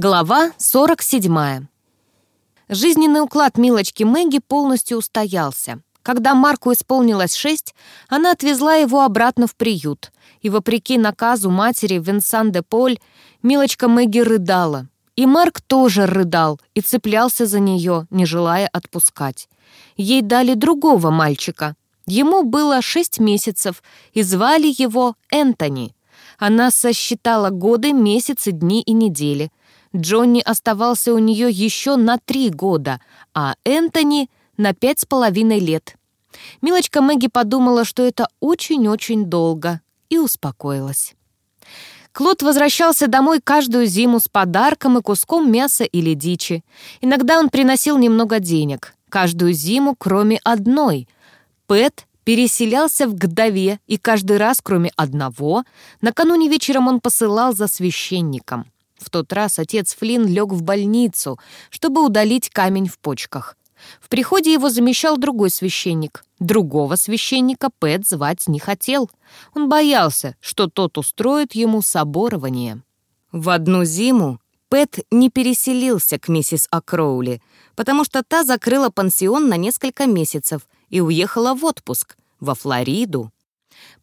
Глава 47. Жизненный уклад милочки Мэгги полностью устоялся. Когда Марку исполнилось шесть, она отвезла его обратно в приют. И вопреки наказу матери Винсан де Поль, милочка Мэгги рыдала. И Марк тоже рыдал и цеплялся за нее, не желая отпускать. Ей дали другого мальчика. Ему было шесть месяцев, и звали его Энтони. Она сосчитала годы, месяцы, дни и недели — Джонни оставался у нее еще на три года, а Энтони — на пять с половиной лет. Милочка Мэгги подумала, что это очень-очень долго, и успокоилась. Клод возвращался домой каждую зиму с подарком и куском мяса или дичи. Иногда он приносил немного денег. Каждую зиму, кроме одной. Пэт переселялся в Гдове, и каждый раз, кроме одного, накануне вечером он посылал за священником. В тот раз отец Флинн лег в больницу, чтобы удалить камень в почках. В приходе его замещал другой священник. Другого священника Пэт звать не хотел. Он боялся, что тот устроит ему соборование. В одну зиму Пэт не переселился к миссис Акроули, потому что та закрыла пансион на несколько месяцев и уехала в отпуск, во Флориду.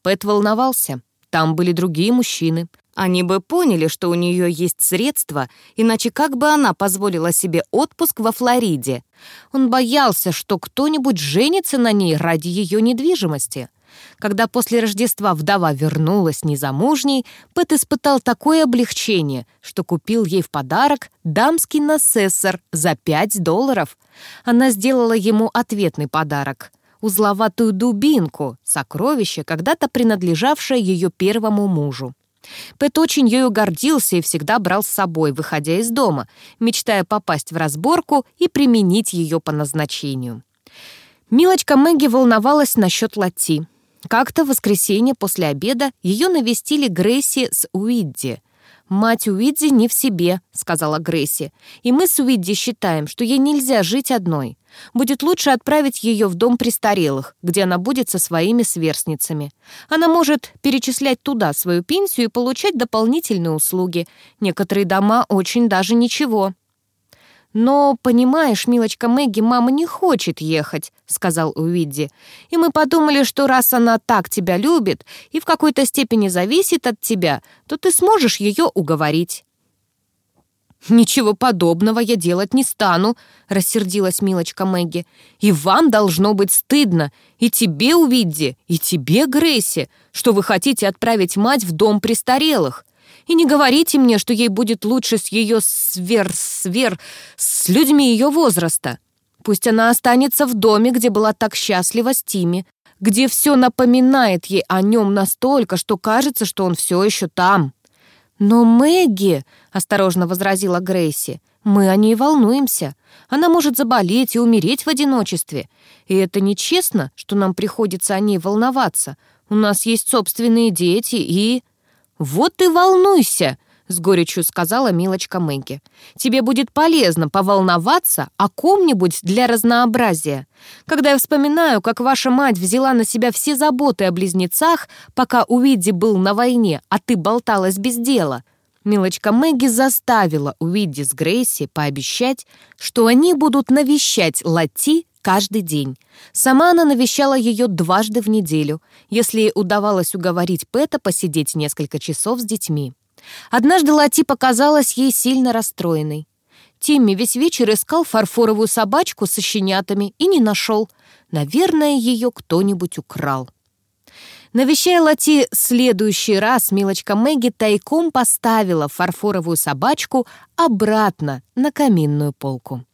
Пэт волновался. Там были другие мужчины. Они бы поняли, что у нее есть средства, иначе как бы она позволила себе отпуск во Флориде? Он боялся, что кто-нибудь женится на ней ради ее недвижимости. Когда после Рождества вдова вернулась незамужней, Пэт испытал такое облегчение, что купил ей в подарок дамский насессор за 5 долларов. Она сделала ему ответный подарок — узловатую дубинку, сокровище, когда-то принадлежавшее ее первому мужу. Пэт очень ею гордился и всегда брал с собой, выходя из дома, мечтая попасть в разборку и применить ее по назначению. Милочка Мэгги волновалась насчет Лати. Как-то в воскресенье после обеда ее навестили Грейси с Уидди. «Мать Уидди не в себе», — сказала Грейси. «И мы с Уидди считаем, что ей нельзя жить одной. Будет лучше отправить ее в дом престарелых, где она будет со своими сверстницами. Она может перечислять туда свою пенсию и получать дополнительные услуги. Некоторые дома очень даже ничего». «Но, понимаешь, милочка Мэгги, мама не хочет ехать», — сказал Уидди. «И мы подумали, что раз она так тебя любит и в какой-то степени зависит от тебя, то ты сможешь ее уговорить». «Ничего подобного я делать не стану», — рассердилась милочка Мэгги. «И вам должно быть стыдно, и тебе, Уидди, и тебе, Грейси, что вы хотите отправить мать в дом престарелых. И не говорите мне, что ей будет лучше с ее свер-свер, с людьми ее возраста. Пусть она останется в доме, где была так счастлива с Тими, где все напоминает ей о нем настолько, что кажется, что он все еще там». «Но Мэгги», — осторожно возразила Грейси, — «мы о ней волнуемся. Она может заболеть и умереть в одиночестве. И это нечестно, что нам приходится о ней волноваться. У нас есть собственные дети и...» «Вот ты волнуйся!» — с горечью сказала милочка Мэгги. «Тебе будет полезно поволноваться о ком-нибудь для разнообразия. Когда я вспоминаю, как ваша мать взяла на себя все заботы о близнецах, пока Уидди был на войне, а ты болталась без дела», Милочка Мэгги заставила Уидди с Грейси пообещать, что они будут навещать Лати каждый день. Сама она навещала ее дважды в неделю, если удавалось уговорить Пэта посидеть несколько часов с детьми. Однажды Лати показалась ей сильно расстроенной. Тимми весь вечер искал фарфоровую собачку со щенятами и не нашел. Наверное, ее кто-нибудь украл. Навещая Лати следующий раз, милочка Мэгги тайком поставила фарфоровую собачку обратно на каминную полку.